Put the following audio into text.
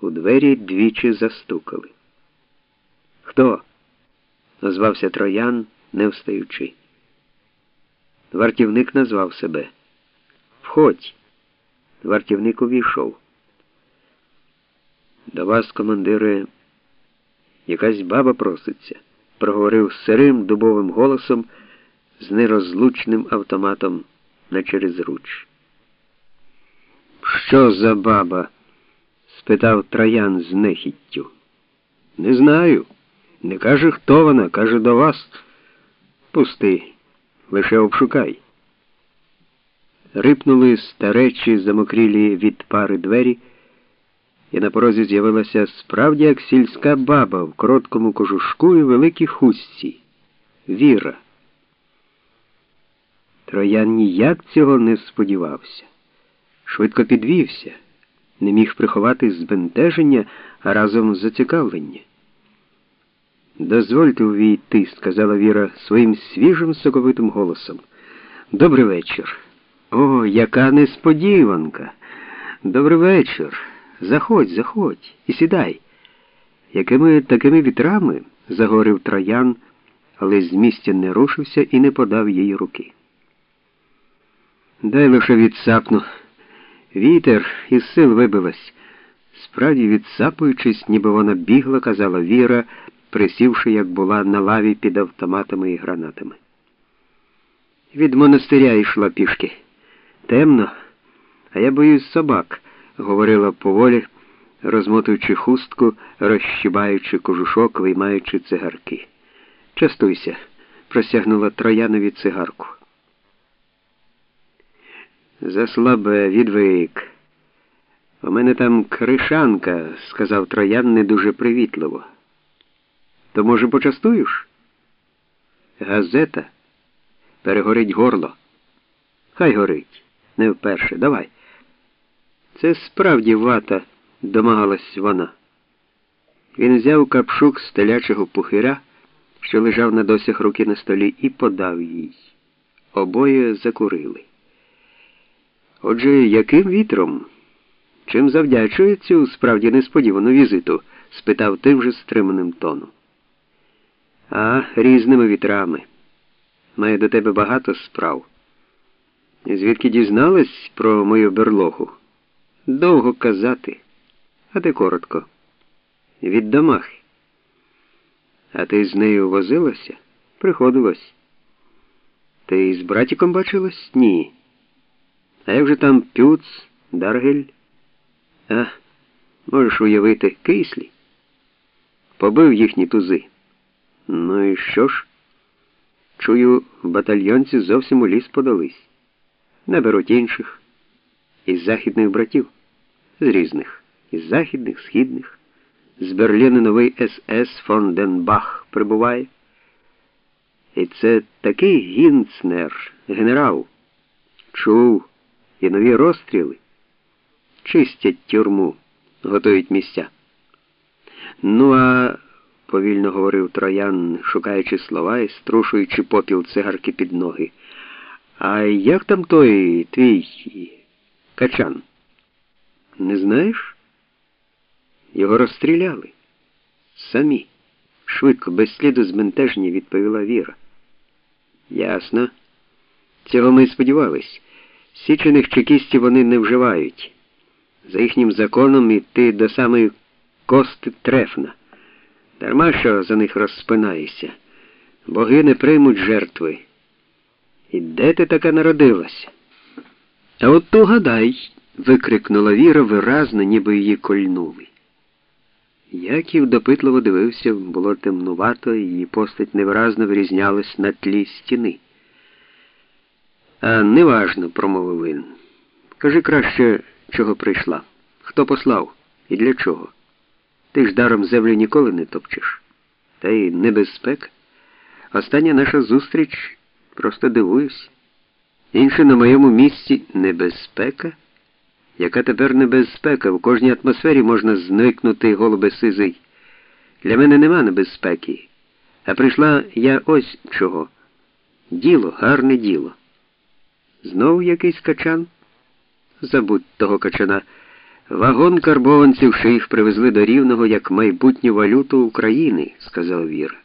У двері двічі застукали. Хто? назвався троян, не встаючи. Вартівник назвав себе. Входь. Вартівник увійшов. До вас, командире, якась баба проситься, проговорив сирим дубовим голосом з нерозлучним автоматом на через руч. Що за баба? Спитав троян з нехіттю. Не знаю. Не каже, хто вона, каже до вас. Пусти, лише обшукай. Рипнули старечі замокрілі від пари двері, і на порозі з'явилася справді як сільська баба в короткому кожушку і великій хустці. Віра. Троян ніяк цього не сподівався. Швидко підвівся, не міг приховати збентеження, а разом зацікавлення. Дозвольте увійти, сказала Віра своїм свіжим соковитим голосом. Добрий вечір. О, яка несподіванка. Добрий вечір. Заходь, заходь і сідай. Якими такими вітрами? загорив троян, але з місця не рушився і не подав їй руки. Дай лише відсапну. Вітер із сил вибилась. Справді, відсапуючись, ніби вона бігла, казала Віра, присівши, як була на лаві під автоматами і гранатами. Від монастиря йшла пішки. Темно, а я боюсь собак, говорила поволі, розмотуючи хустку, розщибаючи кожушок, виймаючи цигарки. Частуйся, просягнула троянові цигарку. Заслабе відвик. У мене там кришанка, сказав троян не дуже привітливо. То, може, почастуєш? Газета перегорить горло. Хай горить, не вперше. Давай. Це справді вата, домагалась вона. Він взяв капшук з телячого пухиря, що лежав на досяг руки на столі, і подав їй. Обоє закурили. Отже, яким вітром? Чим завдячує цю справді несподівану візиту? спитав тим же стриманим тоном. А різними вітрами. Має до тебе багато справ. Звідки дізналась про мою берлогу? Довго казати, а ти коротко. Від домахи. А ти з нею возилася? Приходилось. Ти з братіком бачилась? Ні. А як же там пюц, даргель? А, можеш уявити, кислі. Побив їхні тузи. Ну і що ж? Чую, батальйонці зовсім у ліс подались. Не беруть інших. Із західних братів, з різних, із західних, східних. З Берліна новий СС фон Денбах прибуває. І це такий гінцнер, генерал. Чув, і нові розстріли. Чистять тюрму, готують місця. Ну, а повільно говорив троян, шукаючи слова і струшуючи попіл цигарки під ноги. А як там той твій качан? Не знаєш? Його розстріляли. Самі. Швидко, без сліду збентеження відповіла Віра. Ясно. Цього ми сподівались. Січених чекістів вони не вживають. За їхнім законом іти до самої кости трефна. Дарма що за них розспинаєшся. Боги не приймуть жертви. І де ти така народилася? А от то гадай, викрикнула Віра виразно, ніби її кольнули. Яків допитливо дивився, було темнувато, її постать невиразно вирізнялась на тлі стіни. А неважно, промовив він. Кажи краще, чого прийшла. Хто послав і для чого? Ти ж даром землю ніколи не топчеш. Та й небезпека. Остання наша зустріч просто дивуюсь. Інше на моєму місці небезпека. Яка тепер небезпека? В кожній атмосфері можна зникнути голубе сизий. Для мене нема небезпеки. А прийшла я ось чого. Діло, гарне діло. Знову якийсь качан? Забудь того качана. Вагон карбованців, що їх привезли до Рівного як майбутню валюту України, сказав Віра.